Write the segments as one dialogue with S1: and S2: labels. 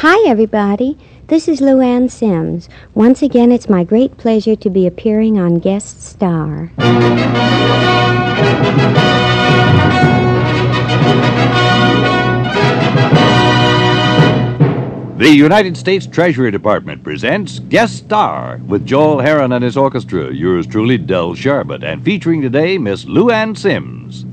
S1: Hi, everybody. This is Luann Simms. Once again, it's my great pleasure to be appearing on Guest Star.
S2: The United States Treasury Department presents Guest Star with Joel Herron and his orchestra. Yours truly, Del Sharbutt, and featuring today Miss Luann Simms.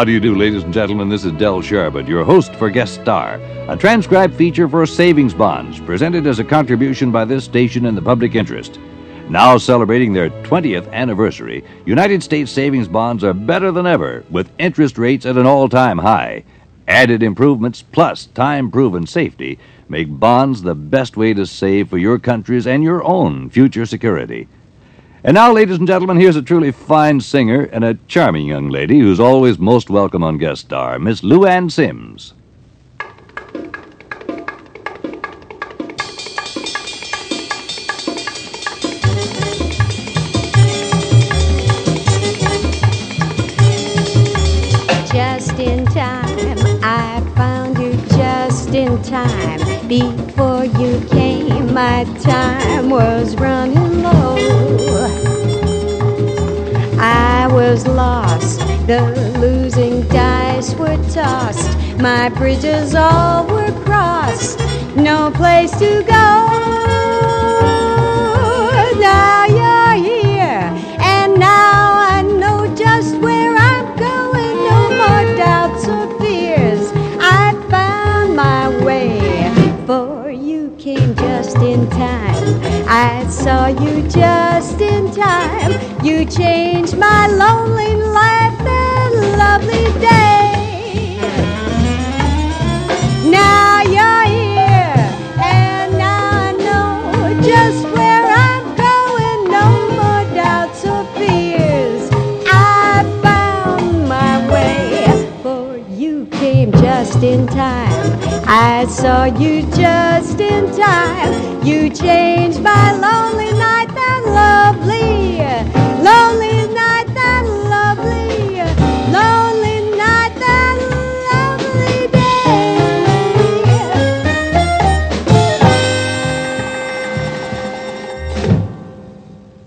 S2: How do you do, ladies and gentlemen? This is Del Sharbutt, your host for Guest Star, a transcribed feature for savings bonds presented as a contribution by this station in the public interest. Now celebrating their 20th anniversary, United States savings bonds are better than ever with interest rates at an all time high. Added improvements plus time proven safety make bonds the best way to save for your country's and your own future security. And now, ladies and gentlemen, here's a truly fine singer and a charming young lady who's always most welcome on Guest Star, Miss Luann Simms.
S1: Just in time, I found you just in time. Before you came, my time was running low. Was lost, the losing dice were tossed. My bridges all were crossed, no place to go. Now you're here, and now I know just where I'm going. No more doubts or fears. I found my way, for you came just in time. I saw you just in time. You changed my lonely life that lovely day. Now you're here, and now I know just where I'm going. No more doubts or fears. I found my way, for you came just in time. I saw you just in time. You changed my lonely night that lovely, lonely night that lovely, lonely night that lovely day.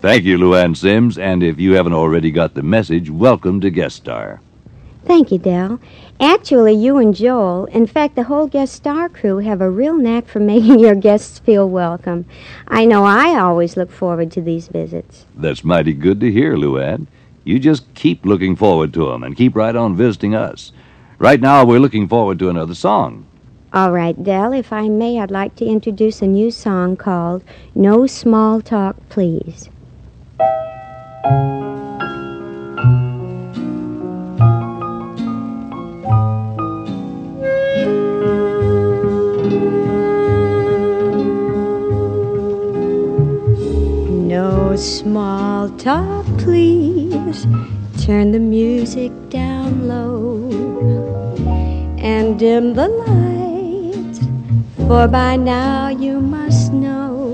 S2: Thank you, Luann Simms, and if you haven't already got the message, welcome to Guest Star.
S1: Thank you, Del. Actually, you and Joel, in fact, the whole guest star crew, have a real knack for making your guests feel welcome. I know I always look forward to these visits.
S2: That's mighty good to hear, Luann. You just keep looking forward to 'em and keep right on visiting us. Right now, we're looking forward to another song.
S1: All right, Del, if I may, I'd like to introduce a new song called No Small Talk, Please. Small talk, please. Turn the music down low and dim the lights, for by now you must know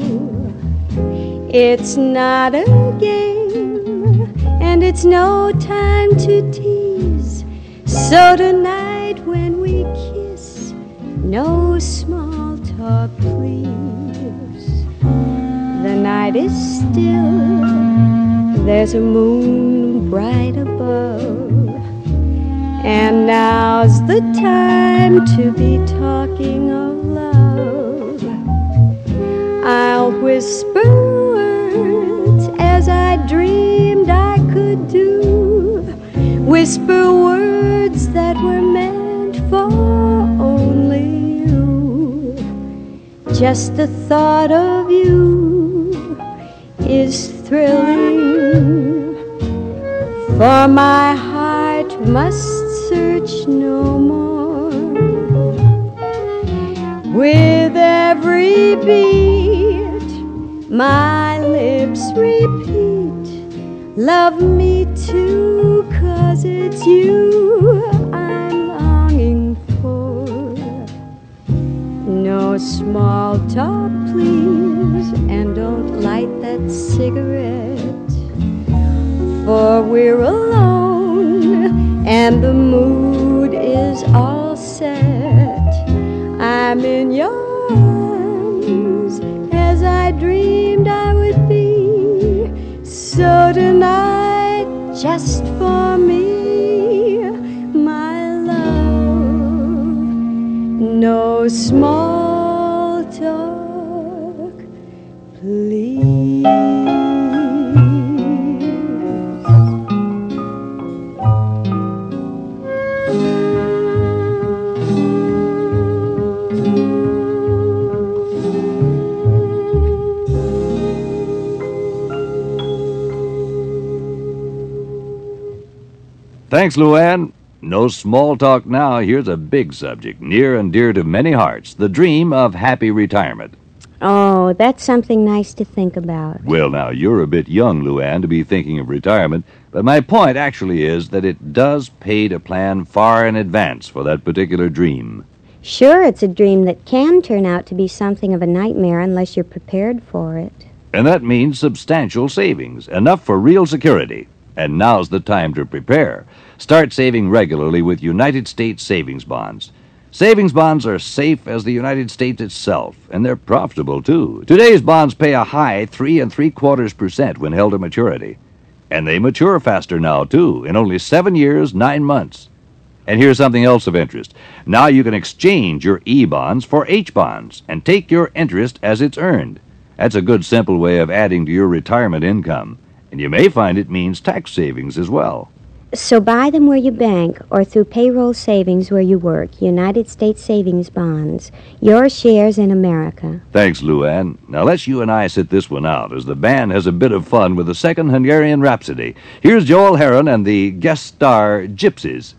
S1: it's not a game and it's no time to tease. So tonight when we kiss, no small talk, please. Night is still, there's a moon bright above. And now's the time to be talking of love. I'll whisper words as I dreamed I could do. Whisper words that were meant for only you. Just the thought of you is thrilling. For my heart must search no more. With every beat, my lips repeat, Love me too, cause it's you I'm longing for. No small talk, please, and don't light that cigarette. for we're alone and the mood is all set. I'm in your arms as I dreamed I would be. So tonight, just for me, my love, no small
S2: Thanks, Luann. No small talk now. Here's a big subject, near and dear to many hearts the dream of happy retirement.
S1: Oh, that's something nice to think about.
S2: Well, now, you're a bit young, Luann, to be thinking of retirement, but my point actually is that it does pay to plan far in advance for that particular dream.
S1: Sure, it's a dream that can turn out to be something of a nightmare unless you're prepared for it.
S2: And that means substantial savings, enough for real security. And now's the time to prepare. Start saving regularly with United States savings bonds. Savings bonds are safe as the United States itself, and they're profitable too. Today's bonds pay a high three and three quarters percent when held to maturity. And they mature faster now, too, in only seven years, nine months. And here's something else of interest. Now you can exchange your E bonds for H bonds and take your interest as it's earned. That's a good, simple way of adding to your retirement income. And you may find it means tax savings as well.
S1: So buy them where you bank or through payroll savings where you work. United States Savings Bonds. Your shares in America.
S2: Thanks, Luann. Now let's you and I sit this one out as the band has a bit of fun with the second Hungarian Rhapsody. Here's Joel Herron and the guest star Gypsies.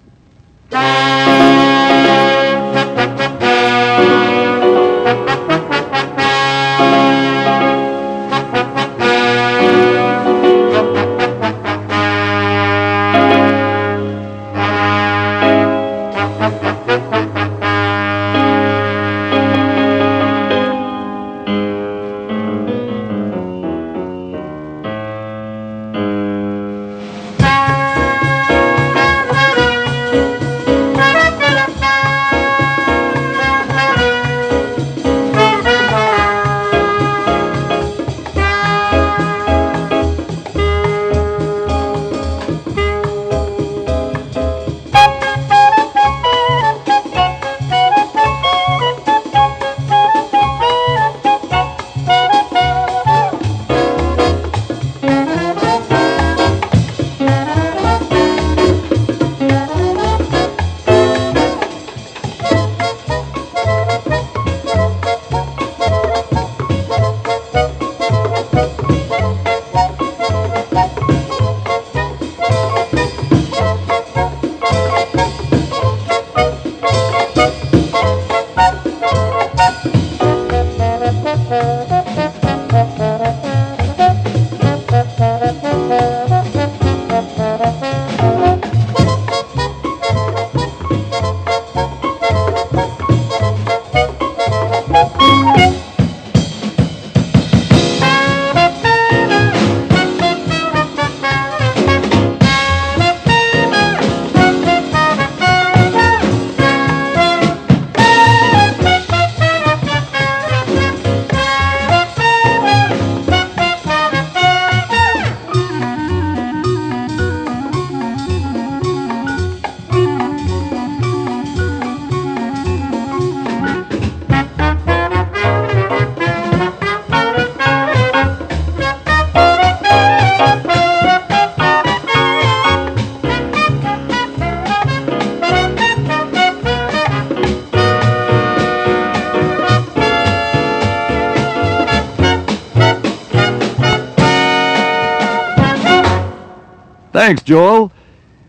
S2: Thanks, Joel.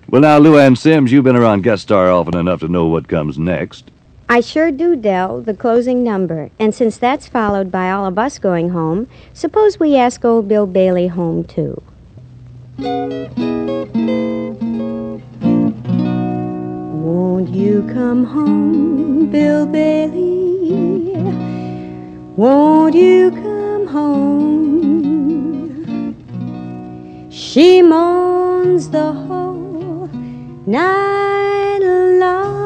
S2: Well, now, Luann Simms, you've been around guest star often enough to know what comes next.
S1: I sure do, Del, the closing number. And since that's followed by all of us going home, suppose we ask old Bill Bailey home, too. Won't you come home, Bill Bailey? Won't you come home? She moaned phones the whole night long.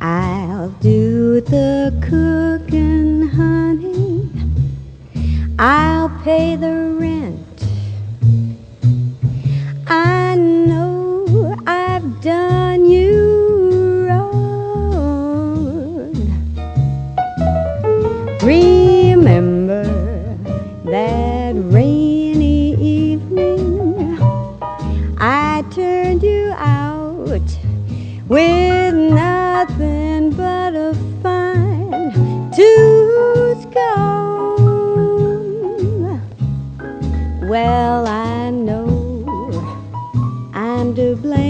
S1: I'll do the cooking, honey. I'll pay the rent. Blame.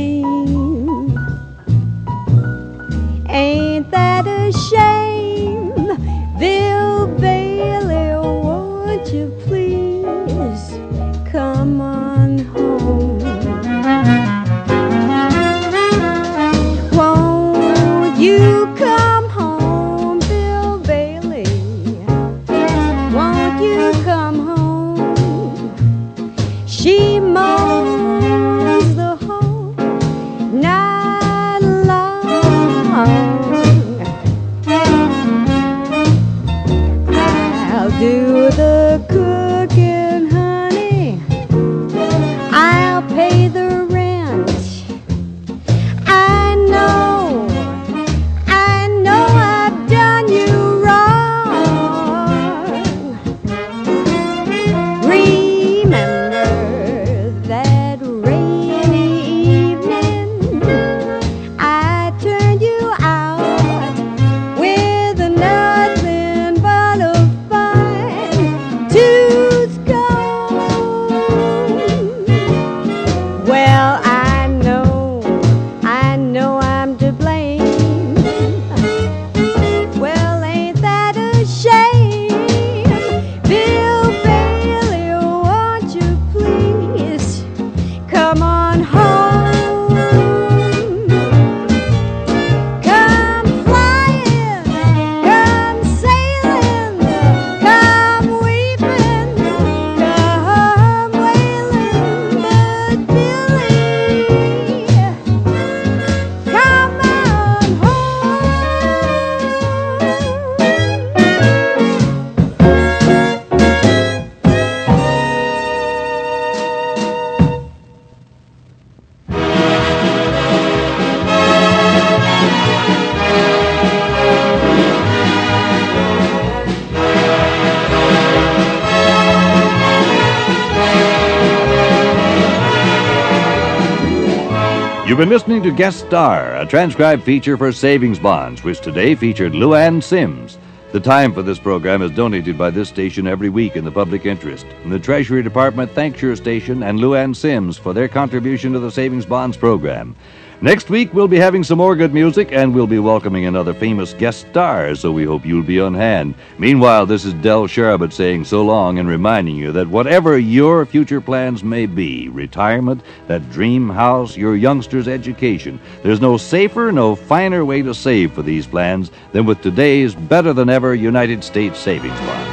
S2: You've been listening to Guest Star, a transcribed feature for savings bonds, which today featured Luann Simms. The time for this program is donated by this station every week in the public interest. And the Treasury Department thanks your station and Luann Simms for their contribution to the savings bonds program. Next week, we'll be having some more good music and we'll be welcoming another famous guest star, so we hope you'll be on hand. Meanwhile, this is Del Sharbutt saying so long and reminding you that whatever your future plans may be retirement, that dream house, your youngster's education there's no safer, no finer way to save for these plans than with today's better than ever United States savings bonds.